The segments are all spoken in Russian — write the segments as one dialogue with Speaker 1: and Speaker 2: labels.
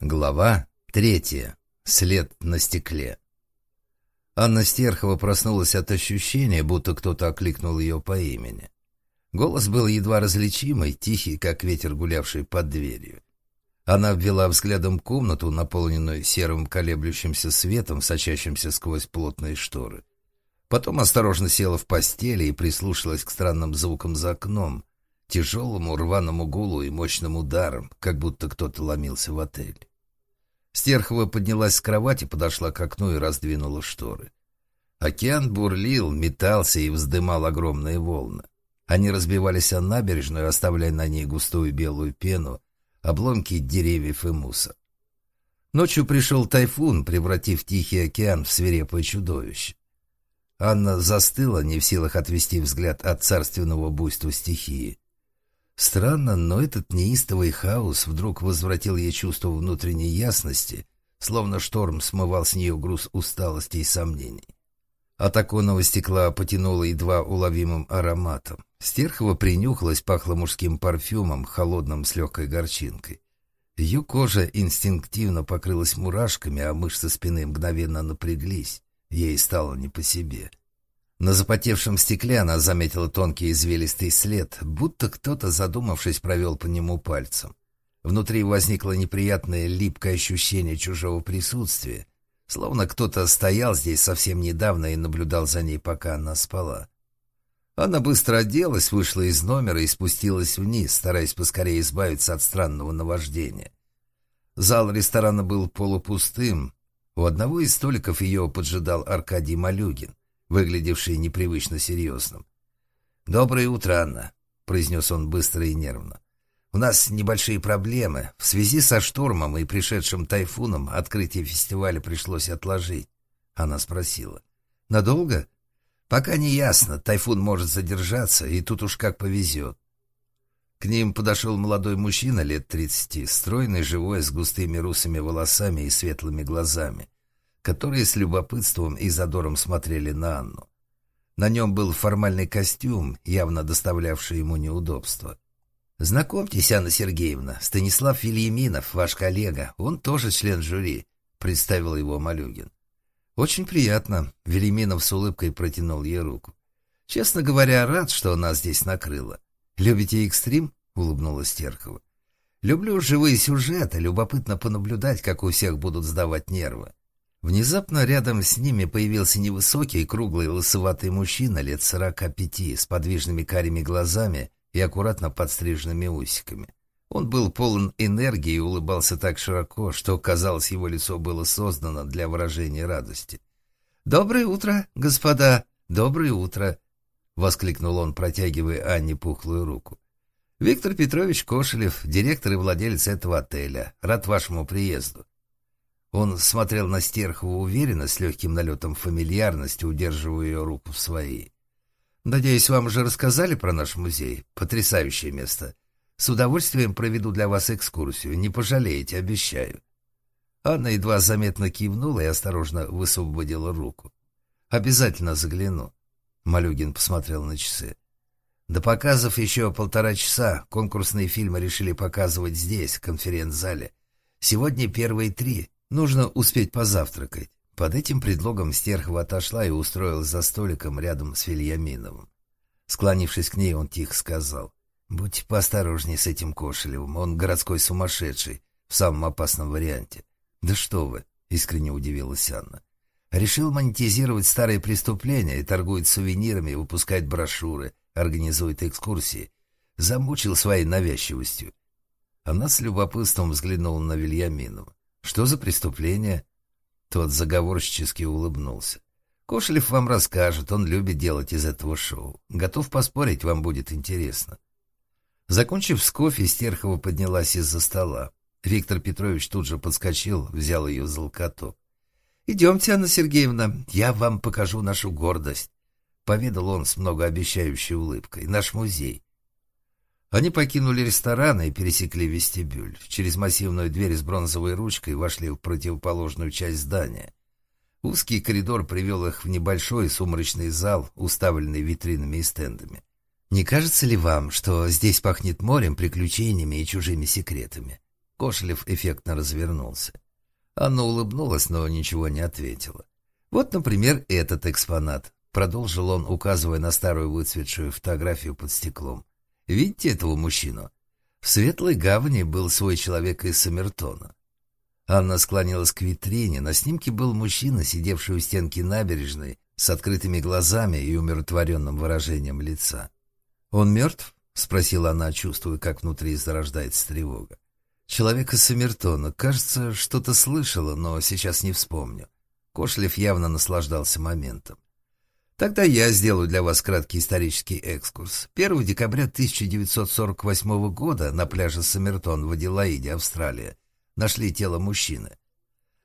Speaker 1: Глава третья. След на стекле. Анна Стерхова проснулась от ощущения, будто кто-то окликнул ее по имени. Голос был едва различимый, тихий, как ветер, гулявший под дверью. Она обвела взглядом комнату, наполненную серым колеблющимся светом, сочащимся сквозь плотные шторы. Потом осторожно села в постели и прислушалась к странным звукам за окном, тяжелому рваному гулу и мощным ударом, как будто кто-то ломился в отель. Стерхова поднялась с кровати, подошла к окну и раздвинула шторы. Океан бурлил, метался и вздымал огромные волны. Они разбивались о набережную, оставляя на ней густую белую пену, обломки деревьев и мусор. Ночью пришел тайфун, превратив Тихий океан в свирепое чудовище. Анна застыла, не в силах отвести взгляд от царственного буйства стихии. Странно, но этот неистовый хаос вдруг возвратил ей чувство внутренней ясности, словно шторм смывал с нее груз усталости и сомнений. От оконного стекла потянуло едва уловимым ароматом. Стерхова принюхалась, пахло мужским парфюмом, холодным с легкой горчинкой. Ее кожа инстинктивно покрылась мурашками, а мышцы спины мгновенно напряглись. Ей стало не по себе. На запотевшем стекле она заметила тонкий извилистый след, будто кто-то, задумавшись, провел по нему пальцем. Внутри возникло неприятное липкое ощущение чужого присутствия, словно кто-то стоял здесь совсем недавно и наблюдал за ней, пока она спала. Она быстро оделась, вышла из номера и спустилась вниз, стараясь поскорее избавиться от странного наваждения. Зал ресторана был полупустым. У одного из столиков ее поджидал Аркадий Малюгин выглядевший непривычно серьезным. «Доброе утро, Анна», — произнес он быстро и нервно. «У нас небольшие проблемы. В связи со штормом и пришедшим тайфуном открытие фестиваля пришлось отложить». Она спросила. «Надолго?» «Пока не ясно. Тайфун может задержаться, и тут уж как повезет». К ним подошел молодой мужчина лет тридцати, стройный, живой, с густыми русыми волосами и светлыми глазами которые с любопытством и задором смотрели на Анну. На нем был формальный костюм, явно доставлявший ему неудобства. «Знакомьтесь, Анна Сергеевна, Станислав Вильяминов, ваш коллега, он тоже член жюри», — представил его Малюгин. «Очень приятно», — Велиминов с улыбкой протянул ей руку. «Честно говоря, рад, что нас здесь накрыло. Любите экстрим?» — улыбнулась Теркова. «Люблю живые сюжеты, любопытно понаблюдать, как у всех будут сдавать нервы. Внезапно рядом с ними появился невысокий, круглый, лысоватый мужчина лет сорока пяти, с подвижными карими глазами и аккуратно подстриженными усиками. Он был полон энергии и улыбался так широко, что, казалось, его лицо было создано для выражения радости. «Доброе утро, господа! Доброе утро!» — воскликнул он, протягивая Анне пухлую руку. «Виктор Петрович Кошелев, директор и владелец этого отеля. Рад вашему приезду. Он смотрел на Стерхову уверенно, с легким налетом фамильярности, удерживая ее руку в своей. «Надеюсь, вам уже рассказали про наш музей? Потрясающее место. С удовольствием проведу для вас экскурсию. Не пожалеете, обещаю». Анна едва заметно кивнула и осторожно высвободила руку. «Обязательно загляну». Малюгин посмотрел на часы. До показов еще полтора часа. Конкурсные фильмы решили показывать здесь, в конференц-зале. Сегодня первые три. Нужно успеть позавтракать. Под этим предлогом Стерхова отошла и устроилась за столиком рядом с Вильяминовым. Склонившись к ней, он тихо сказал. «Будьте поосторожнее с этим Кошелевым, он городской сумасшедший, в самом опасном варианте». «Да что вы!» — искренне удивилась Анна. «Решил монетизировать старые преступления и торгует сувенирами, выпускает брошюры, организует экскурсии. Замучил своей навязчивостью». Она с любопытством взглянула на Вильяминова. Что за преступление? Тот заговорщически улыбнулся. Кошелев вам расскажет, он любит делать из этого шоу. Готов поспорить, вам будет интересно. Закончив с кофе, Стерхова поднялась из-за стола. Виктор Петрович тут же подскочил, взял ее за локоток. «Идемте, Анна Сергеевна, я вам покажу нашу гордость», — поведал он с многообещающей улыбкой. «Наш музей. Они покинули ресторан и пересекли вестибюль. Через массивную дверь с бронзовой ручкой вошли в противоположную часть здания. Узкий коридор привел их в небольшой сумрачный зал, уставленный витринами и стендами. «Не кажется ли вам, что здесь пахнет морем, приключениями и чужими секретами?» Кошелев эффектно развернулся. Анна улыбнулась, но ничего не ответила. «Вот, например, этот экспонат», — продолжил он, указывая на старую выцветшую фотографию под стеклом. «Видите этого мужчину? В Светлой Гавани был свой человек из Самертона. Анна склонилась к витрине. На снимке был мужчина, сидевший у стенки набережной, с открытыми глазами и умиротворенным выражением лица. «Он мертв?» — спросила она, чувствуя, как внутри зарождается тревога. «Человек из Самертона. Кажется, что-то слышала, но сейчас не вспомню». Кошлев явно наслаждался моментом. Тогда я сделаю для вас краткий исторический экскурс. 1 декабря 1948 года на пляже Саммертон в Аделаиде, Австралия, нашли тело мужчины.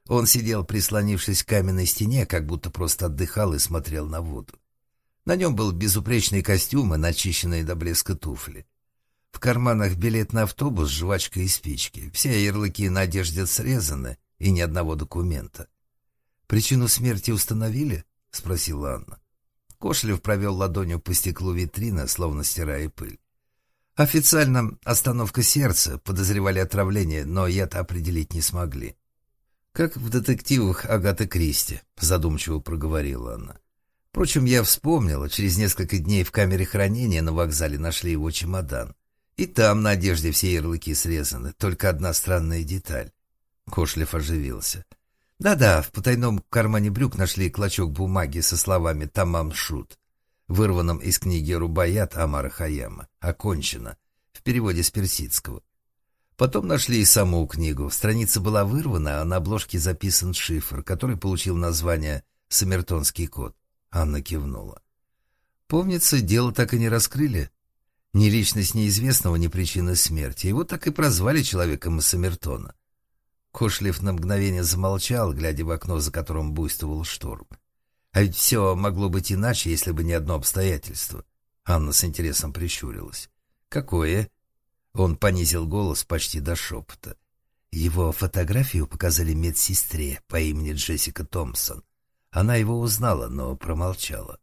Speaker 1: Он сидел, прислонившись к каменной стене, как будто просто отдыхал и смотрел на воду. На нем был безупречный костюм и начищенные до блеска туфли. В карманах билет на автобус, жвачка и спички. Все ярлыки на одежде срезаны и ни одного документа. «Причину смерти установили?» — спросила Анна. Кошлев провел ладонью по стеклу витрины, словно стирая пыль. Официально остановка сердца, подозревали отравление, но яд определить не смогли. «Как в детективах Агаты Кристи», — задумчиво проговорила она. Впрочем, я вспомнила, через несколько дней в камере хранения на вокзале нашли его чемодан. И там на одежде все ярлыки срезаны, только одна странная деталь. Кошлев оживился. — да-да, в потайном кармане брюк нашли клочок бумаги со словами «Тамам Шут», вырванном из книги «Рубаят» Амара Хаяма. Окончено. В переводе с персидского. Потом нашли и саму книгу. Страница была вырвана, а на обложке записан шифр, который получил название «Самертонский код». Анна кивнула. Помнится, дело так и не раскрыли. Ни личность неизвестного, ни причина смерти. Его так и прозвали человеком из Самертона. Кошлев на мгновение замолчал, глядя в окно, за которым буйствовал шторм. А ведь все могло быть иначе, если бы не одно обстоятельство. Анна с интересом прищурилась. «Какое?» Он понизил голос почти до шепота. Его фотографию показали медсестре по имени Джессика Томпсон. Она его узнала, но промолчала.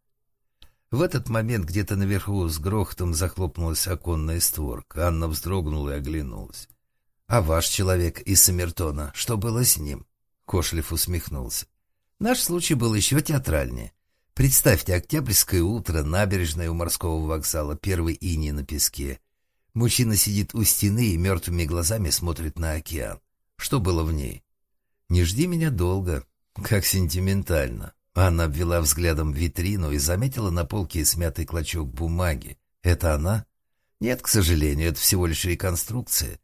Speaker 1: В этот момент где-то наверху с грохотом захлопнулась оконная створка. Анна вздрогнула и оглянулась. «А ваш человек из Самертона, что было с ним?» Кошлев усмехнулся. «Наш случай был еще театральнее. Представьте, октябрьское утро, набережная у морского вокзала, первый иней на песке. Мужчина сидит у стены и мертвыми глазами смотрит на океан. Что было в ней? «Не жди меня долго. Как сентиментально». Анна обвела взглядом витрину и заметила на полке смятый клочок бумаги. «Это она?» «Нет, к сожалению, это всего лишь реконструкция.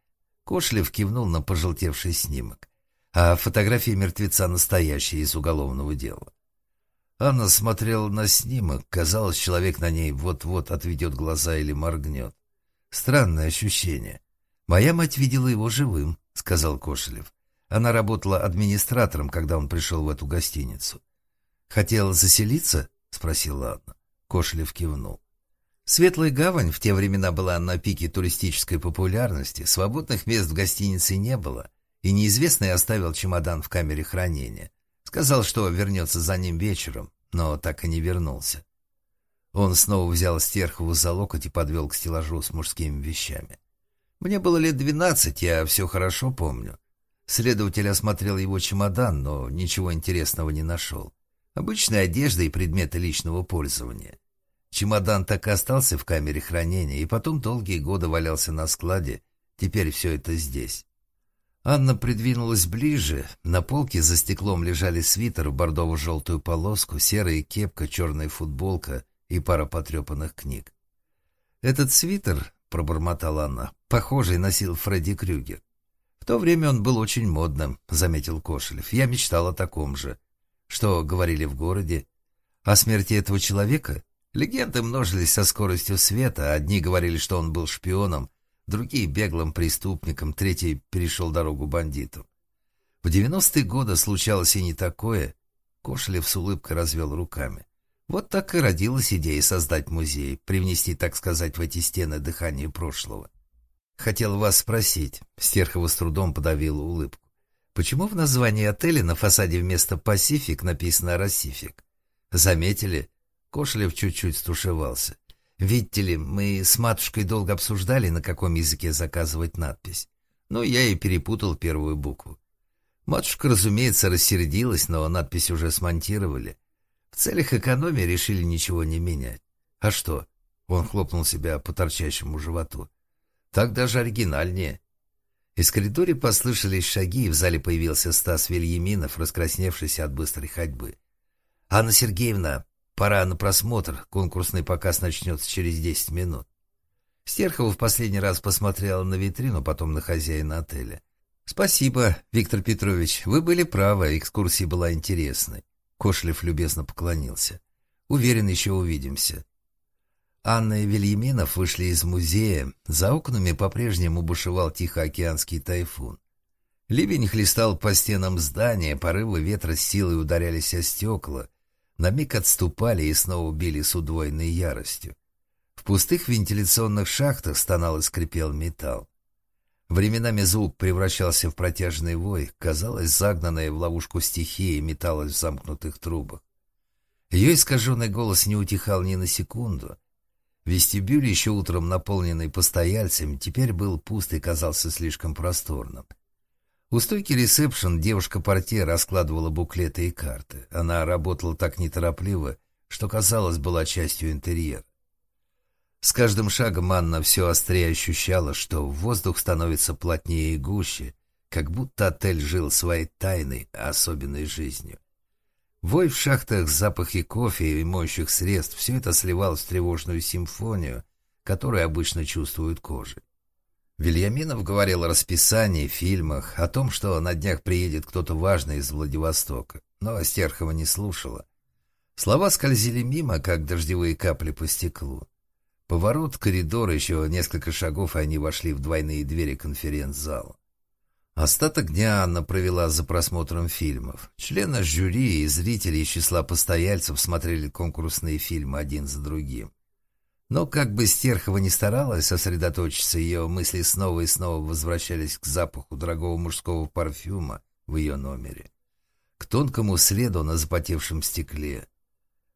Speaker 1: Кошлев кивнул на пожелтевший снимок. А фотография мертвеца настоящая из уголовного дела. Анна смотрела на снимок. Казалось, человек на ней вот-вот отведет глаза или моргнет. Странное ощущение. «Моя мать видела его живым», — сказал Кошелев. Она работала администратором, когда он пришел в эту гостиницу. «Хотела заселиться?» — спросила Анна. Кошелев кивнул. Светлая гавань в те времена была на пике туристической популярности, свободных мест в гостинице не было, и неизвестный оставил чемодан в камере хранения. Сказал, что вернется за ним вечером, но так и не вернулся. Он снова взял Стерхову за локоть и подвел к стеллажу с мужскими вещами. Мне было лет двенадцать, я все хорошо помню. Следователь осмотрел его чемодан, но ничего интересного не нашел. Обычная одежда и предметы личного пользования. Чемодан так и остался в камере хранения, и потом долгие годы валялся на складе. Теперь все это здесь. Анна придвинулась ближе. На полке за стеклом лежали свитер в бордово-желтую полоску, серая кепка, черная футболка и пара потрепанных книг. «Этот свитер», — пробормотала Анна, — «похожий носил Фредди Крюгер. В то время он был очень модным», — заметил Кошелев. «Я мечтал о таком же. Что говорили в городе? О смерти этого человека?» Легенды множились со скоростью света. Одни говорили, что он был шпионом, другие — беглым преступником, третий перешел дорогу бандиту. В девяностые годы случалось и не такое. Кошелев с улыбкой развел руками. Вот так и родилась идея создать музей, привнести, так сказать, в эти стены дыхание прошлого. Хотел вас спросить, Стерхова с трудом подавила улыбку. Почему в названии отеля на фасаде вместо «Пасифик» написано «Росифик»? Заметили, Кошлев чуть-чуть стушевался. «Видите ли, мы с матушкой долго обсуждали, на каком языке заказывать надпись. Ну, я и перепутал первую букву. Матушка, разумеется, рассердилась, но надпись уже смонтировали. В целях экономии решили ничего не менять. А что? Он хлопнул себя по торчащему животу. Так даже оригинальнее. Из коридора послышались шаги, и в зале появился Стас Вильяминов, раскрасневшийся от быстрой ходьбы. «Анна Сергеевна, пора на просмотр. Конкурсный показ начнется через десять минут». Стерхова в последний раз посмотрела на витрину, потом на хозяина отеля. «Спасибо, Виктор Петрович. Вы были правы, экскурсия была интересной». Кошлев любезно поклонился. «Уверен, еще увидимся». Анна и Вильяминов вышли из музея. За окнами по-прежнему бушевал тихоокеанский тайфун. Ливень хлестал по стенам здания, порывы ветра с силой ударялись о стекла, на миг отступали и снова били с удвоенной яростью. В пустых вентиляционных шахтах стонал и скрипел металл. Временами звук превращался в протяжный вой, казалось, загнанная в ловушку стихии металась в замкнутых трубах. Ее искаженный голос не утихал ни на секунду — Вестибюль, еще утром наполненный постояльцами, теперь был пуст и казался слишком просторным. У стойки ресепшн девушка-портье раскладывала буклеты и карты. Она работала так неторопливо, что, казалось, была частью интерьера. С каждым шагом Анна все острее ощущала, что воздух становится плотнее и гуще, как будто отель жил своей тайной, особенной жизнью. Вой в шахтах, запахи кофе и моющих средств — все это сливалось в тревожную симфонию, которую обычно чувствуют кожей. Вильяминов говорил о расписании, фильмах, о том, что на днях приедет кто-то важный из Владивостока, но Стерхова не слушала. Слова скользили мимо, как дождевые капли по стеклу. Поворот, коридор, еще несколько шагов, и они вошли в двойные двери конференц-зала. Остаток дня Анна провела за просмотром фильмов. Члены жюри и зрители из числа постояльцев смотрели конкурсные фильмы один за другим. Но как бы Стерхова не старалась сосредоточиться, ее мысли снова и снова возвращались к запаху дорогого мужского парфюма в ее номере. К тонкому следу на запотевшем стекле.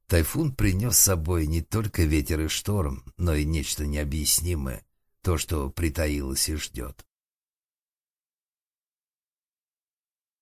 Speaker 1: Тайфун принес с собой не только ветер и шторм, но и нечто необъяснимое, то, что притаилось и ждет.